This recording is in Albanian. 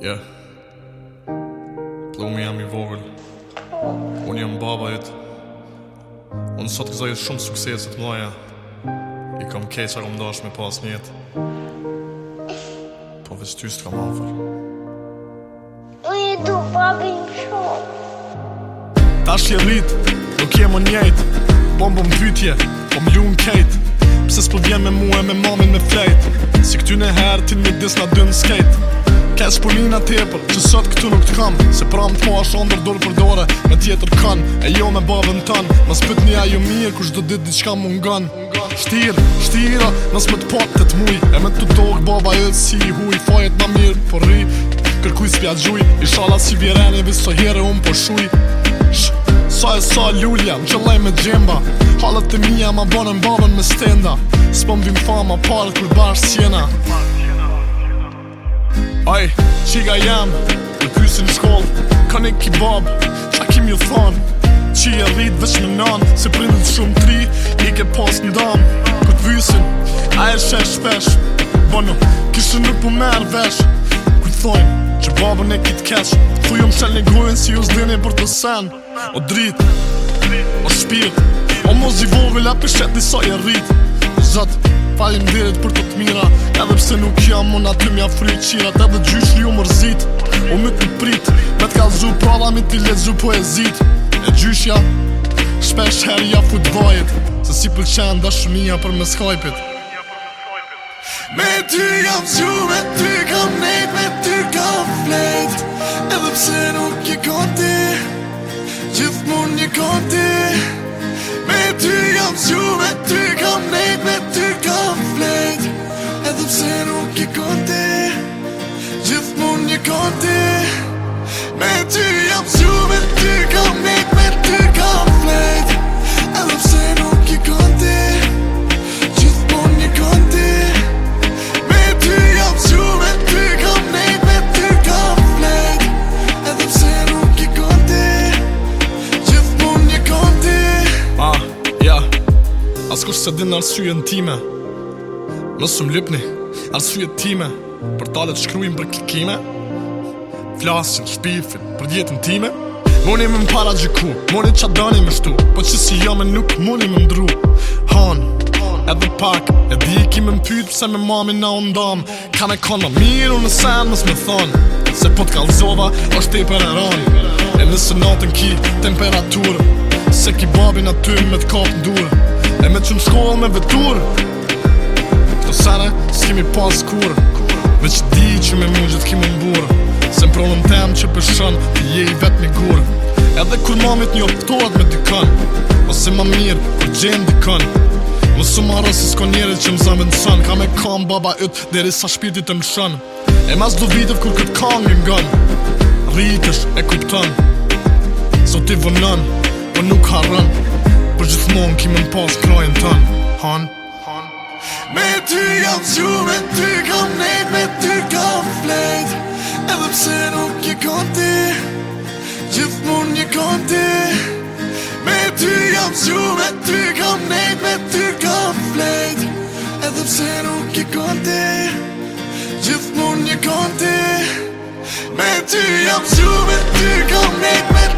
Yeah. Plumi jam i vogël. Un jam baba jet. Un sot gjej shumë sukses të mëoja. I kam keqë që me pas një jetë. Po vetë tyst kam afër. O du babin shumë Tash je lit, nuk je më njëjt. Bom bom fytje, po më lum kët. Pse s'po vjen me mua me mamin me flet. Si këtyn e herë ti më disna na dën Kes për tepër, që sot këtu nuk t'kam Se pram më është po ashtë dorë për dore Me tjetër të kanë, e jo me babën tanë Më spyt një ajo mirë, kush do ditë diqka më nganë Shtir, shtira, më spyt pak të të E me t'u dogë baba e si i huj Fajet në mirë, për ri, kërkuj s'pja gjuj I shala si vjeren e viso herë e unë për po shuj Sh, sa e sa lullja, më qëllaj me gjemba Halët e mija ma banën babën me stenda S'pëm vim fama parë kër bashkë sjena Aj, qiga jam, në pysin shkoll Ka një kibab, qa kim ju thon Qi e rrit veç me nan Se prindit shumë tri, i ke pas në dam Këtë vysin, a e shesh fesh Bono, kishë nuk po merë vesh Këtë thojnë, që babën e kitë kesh Këtë ju më shëll një gojën si ju zdini për të sen O drit, o shpirt O mos i vogël apë i shet njësa i rrit zot Falim dirit për të të mira Edhe pse nuk jam unë të mja friqirat Edhe gjysh u mërzit U më të prit Me t'ka zu prava mi t'i lezu po e zit E gjyshja Shpesh herja fut vajet Se si pëlqen da shumia për me skajpit Me ty jam zhu, me ty kam nejt, me ty kam flet Edhe pse nuk i konti mund një konti Me ty jam zhu, Askush se din arsyën time Nësë më lypni Arsyët time Për talet shkryin për klikime Flasin, shpifin Për djetin time Moni me më para gjiku Moni qa dani me shtu Po që si jam e nuk Moni me mdru Han Edhe pak E di i kime më pyt Pse me mami na undam Ka me kona mirë Unë sen mës me thon Se po t'kallzova është ti për eron E nësë natën ki temperaturë Se ki babin aty Me t'kap ndurë E me qëmë shkoll me vetur Këto sene, s'kimi pas kur Veç di që me mu gjithë kimi mbur Se më prodhëm tem që përshën Të je i vetë një kur Edhe kur mamit një optohet me dikën Ose ma mirë, kur gjenë dikën Më su marë si s'ko njeri që më zëmë në Ka me kam baba ytë deri sa shpirti të më shën E mas du vitëv kur këtë kam një ngën Rritësh e kuptën Sot i vënën, Po nuk harën ki më pos krojën tën Han Me ty jam zhu, me ty kam nejt, me ty kam flejt Edhe pse nuk je konti Gjithë mund një konti Me ty jam zhu, me ty kam nejt, me ty kam flejt Edhe pse nuk je konti Gjithë mund një konti Me ty jam zhu, me ty kam nejt,